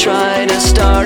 try to start